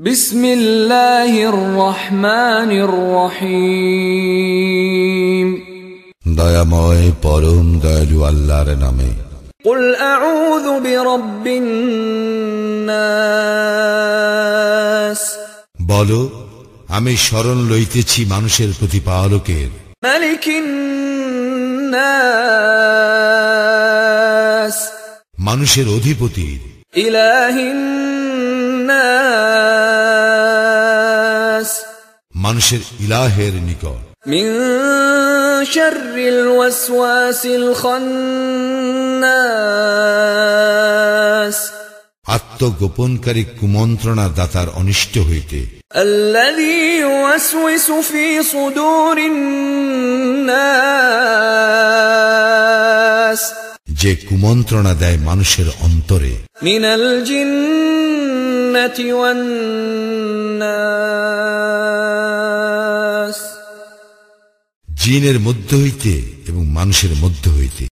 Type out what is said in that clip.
بسم الله الرحمن الرحيم দয়াময় পরম দয়ালু আল্লাহর নামে قل أعوذ برب الناس বলো আমি স্মরণ লইতেছি মানুষের প্রতিপালকের ملك الناس মানুষের অধিপতির إله মানুষের ইলাহের নিকট। আত্মগোপনকারী কুমন্ত্রণা দাতার অনিষ্ট হইতে। যে কুমন্ত্রণা দেয় মানুষের অন্তরে। মিনাল জিন্নাতি ওয়ান্নাস। জিনের মধ্য হইতে এবং মানুষের মধ্য হইতে।